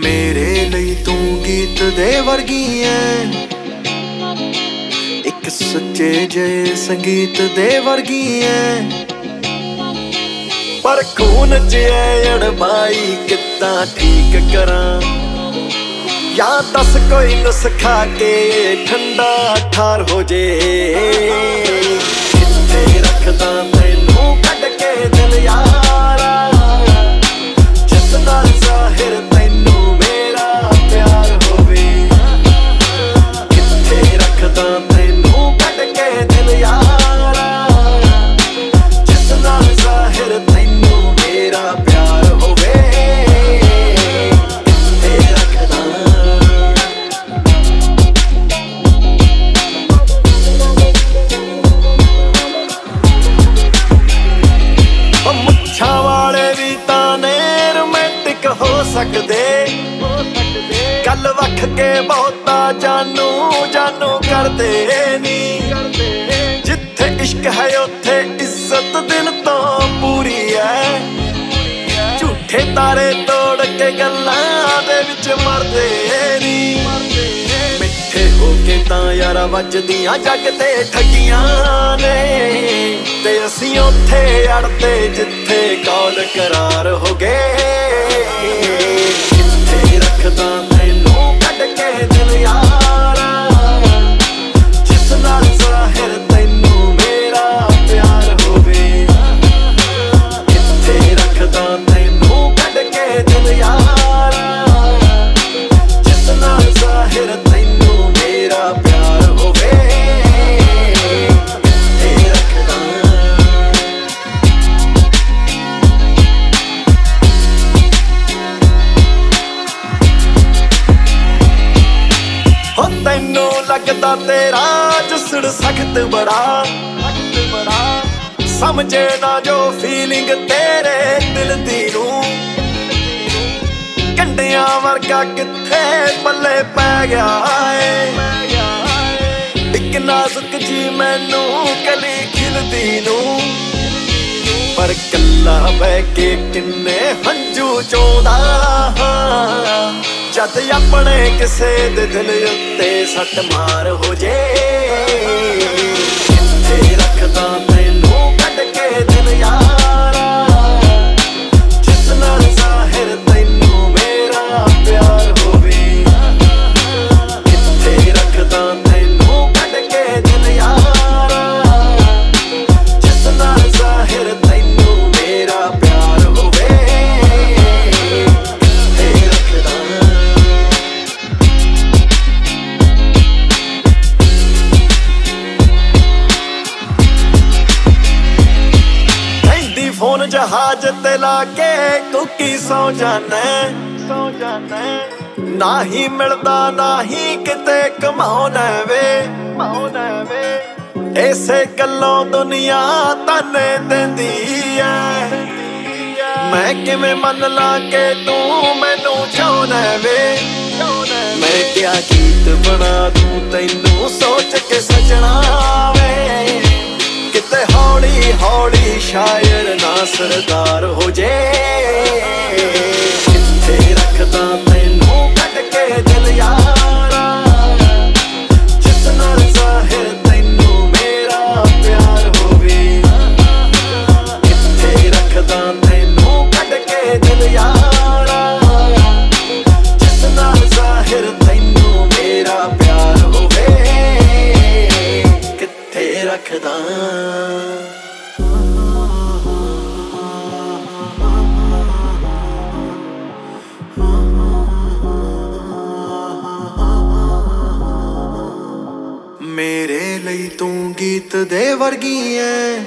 ਮੇਰੇ ਲਈ ਗੀਤ ਦੇ ਵਰਗੀ ਐ। ਇੱਕ ਸੱਚੇ ਜੇ ਸੰਗੀਤ ਦੇ ਵਰਗੀ ਐ। ਪਰ ਖੂਨ ਚ ਐ ਅੜਬਾਈ ਕਿੱਦਾਂ ਠੀਕ ਕਰਾਂ। ਜਾਂ ਦੱਸ ਕੋਈ ਨੁਸਖਾ ਕੇ ਠੰਡਾ ਠਾਰ ਹੋ ਜੇ। ਸਕਦੇ? ਗੱਲ ਵੱਖ ਕੇ ਬਹੁਤਾ ਜਾਨੂ ਜਾਨੂ ਕਰਦੇ ਨਹੀਂ ਜਿੱਥੇ ਇਸ਼ਕ ਹੈ, ਉੱਥੇ ਇੱਜ਼ਤ ਦਿਲ ਤੋਂ ਪੂਰੀ ਐ। ਝੂਠੇ ਤਾਰੇ ਤੋੜ ਕੇ ਗੱਲਾਂ ਦੇ ਵਿੱਚ ਮਰਦੇ ਨਹੀਂ ਮਿੱਠੇ ਹੋ ਕੇ ਤਾਂ ਯਾਰਾ ਵੱਜਦੀਆਂ, ਜੱਗ ਤੇ ਠੱਗੀਆਂ ਨੇ। ਤੇ ਅਸੀਂ ਉੱਥੇ ਅੜਦੇ ਲੱਗਦਾ ਤੇਰਾ, ਜੁਸੜ ਸਖਤ ਬੜਾ। ਸਖਤ ਬੜਾ ਸਮਝੇ ਨਾ ਜੋ ਫੀਲਿੰਗ ਤੇਰੇ ਦਿਲ ਦੀ ਨੂੰ। ਕੰਡਿਆਂ ਵਰਗਾ ਕਿੱਥੇ ਪੱਲੇ ਪੈ ਗਿਆ ਏ। ਇੱਕ ਨਾਜ਼ੁਕ ਜੀ ਮੈਨੂੰ ਕਲੀ ਖਿਲਦੀ ਨੂੰ। ਪਰ ਕੱਲਾ ਬਹਿ ਕੇ ਕਿੰਨੇ ਜਦ ਆਪਣੇ ਕਿਸੇ ਦੇ ਦਿਲ ਉੱਤੇ ਸੱਟ ਮਾਰ ਹੋ ਜੇ। ਜਹਾਜ਼ ਤੇ ਲਾ ਕੇ ਕੁੱਕੀ ਸੌ ਜਾਣਾ ਸੌ ਜਾਣਾ ਨਾ ਹੀ ਮਿਲਦਾ ਨਾ ਹੀ ਕਿਤੇ ਕਮਾਉਣਾ ਵੇ। ਕਮਾਉਣਾ ਵੇ ਐਸੇ ਗੱਲੋਂ ਦੁਨੀਆ ਤਾਨੇ ਦਿੰਦੀ ਐ। ਮੈਂ ਕਿਵੇਂ ਮੰਨ ਲਾ ਕੇ ਤੂੰ ਮੈਨੂੰ ਚਾਹੁੰਦਾ ਵੇ। ਮੈਂ ਕਿਹਾ ਗੀਤ ਬਣਾ ਦੂੰ, ਤੈਨੂੰ ਸੋਚ ਕੇ ਸਜਣਾ ਵੇ। ਸਰਦਾਰ ਹੋ ਜੇ। ਕਿੱਥੇ ਰੱਖਦਾ ਤੈਨੂੰ ਕੱਢ ਕੇ ਦਿਲ ਯਾਰਾ। ਤੂੰ ਗੀਤ ਦੇ ਵਰਗੀ ਐ।